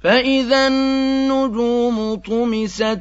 فَإِذَا النُّجُومُ طُمِسَتْ